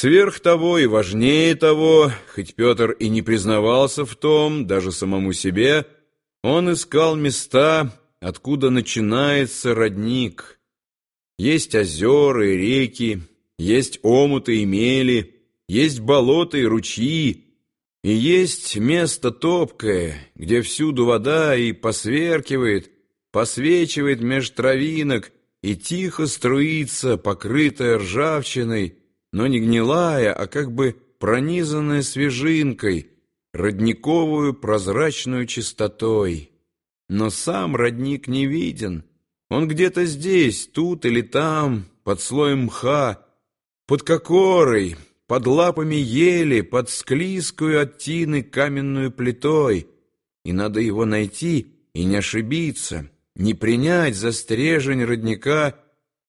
Сверх того и важнее того, хоть Петр и не признавался в том, даже самому себе, он искал места, откуда начинается родник. Есть озера и реки, есть омуты и мели, есть болота и ручьи, и есть место топкое, где всюду вода и посверкивает, посвечивает меж травинок и тихо струится, покрытая ржавчиной, но не гнилая, а как бы пронизанная свежинкой, родниковую прозрачную чистотой. Но сам родник не виден. Он где-то здесь, тут или там, под слоем мха, под кокорой, под лапами ели, под склизкую от тины каменную плитой. И надо его найти и не ошибиться, не принять за стрежень родника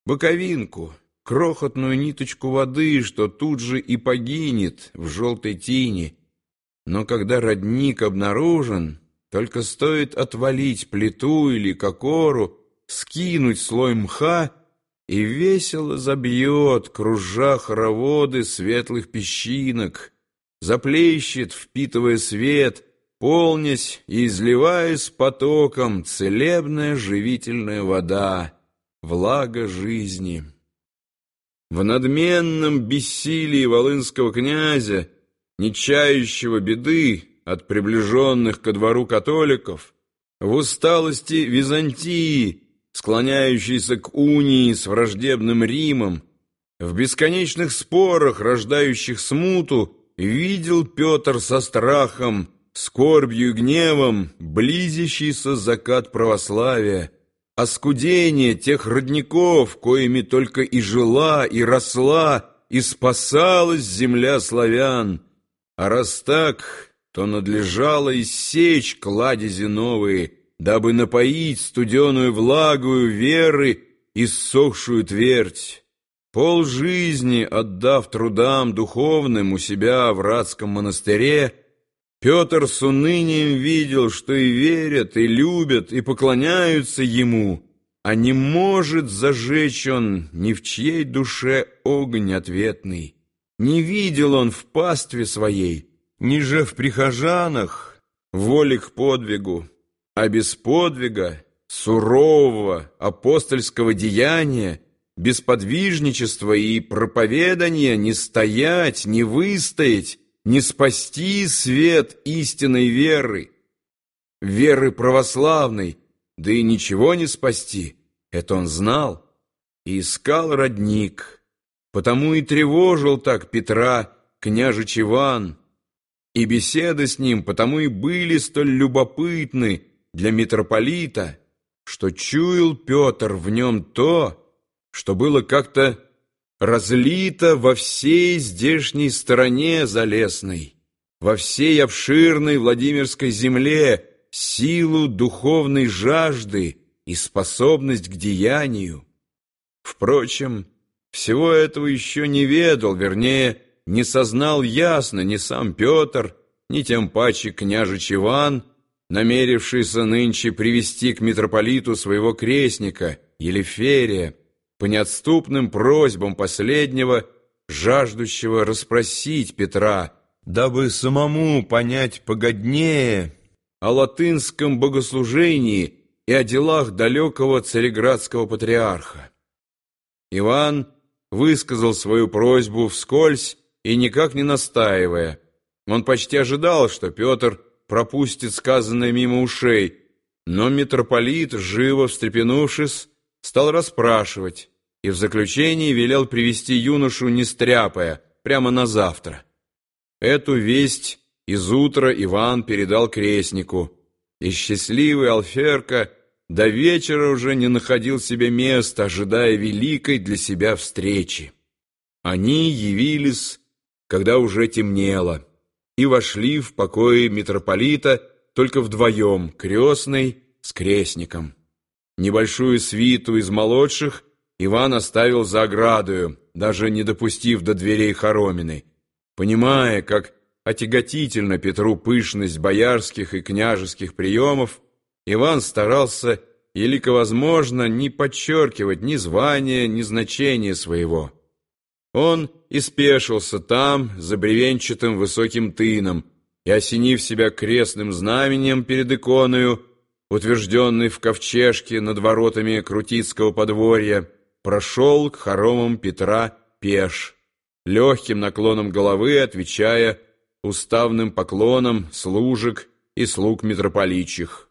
боковинку, крохотную ниточку воды, что тут же и погинет в желтой тине. Но когда родник обнаружен, только стоит отвалить плиту или кокору, скинуть слой мха, и весело забьет, кружа хороводы светлых песчинок, заплещет, впитывая свет, полнясь и изливаясь потоком целебная живительная вода, влага жизни. В надменном бессилии волынского князя, не чающего беды от приближенных ко двору католиков, в усталости Византии, склоняющейся к унии с враждебным Римом, в бесконечных спорах, рождающих смуту, видел Петр со страхом, скорбью и гневом близящийся закат православия, оскудение тех родников, коими только и жила, и росла, и спасалась земля славян. А раз так, то надлежало иссечь кладези новые, дабы напоить студеную влагую веры иссохшую твердь. Пол жизни, отдав трудам духовным у себя в Радском монастыре, Петр с унынием видел, что и верят, и любят, и поклоняются ему, а не может зажечь он ни в чьей душе огонь ответный. Не видел он в пастве своей, ни же в прихожанах воли к подвигу, а без подвига, сурового апостольского деяния, без подвижничества и проповедания не стоять, не выстоять, не спасти свет истинной веры, веры православной, да и ничего не спасти, это он знал, и искал родник, потому и тревожил так Петра княжич Иван, и беседы с ним потому и были столь любопытны для митрополита, что чуял Петр в нем то, что было как-то разлито во всей здешней стороне залесной, во всей обширной Владимирской земле силу духовной жажды и способность к деянию. Впрочем, всего этого еще не ведал, вернее, не сознал ясно ни сам Петр, ни тем паче княжич Иван, намерившийся нынче привести к митрополиту своего крестника, Елеферия, по неотступным просьбам последнего, жаждущего расспросить Петра, дабы самому понять погоднее о латынском богослужении и о делах далекого цареградского патриарха. Иван высказал свою просьбу вскользь и никак не настаивая. Он почти ожидал, что Петр пропустит сказанное мимо ушей, но митрополит, живо встрепенувшись, стал расспрашивать и в заключении велел привести юношу, не стряпая, прямо на завтра. Эту весть из утра Иван передал крестнику, и счастливый Алферка до вечера уже не находил себе места, ожидая великой для себя встречи. Они явились, когда уже темнело, и вошли в покои митрополита только вдвоем, крестный с крестником. Небольшую свиту из молодших Иван оставил за оградою, даже не допустив до дверей хоромины, понимая, как отяготительно Петру пышность боярских и княжеских приемов, Иван старался, елико возможно, не подчеркивать ни звания, ни значения своего. Он и спешился там, за бревенчатым высоким тыном, и, осенив себя крестным знаменем перед иконою, утвержденный в ковчежке над воротами Крутицкого подворья, прошел к хоромам Петра пеш, легким наклоном головы отвечая уставным поклоном служек и слуг митрополичих.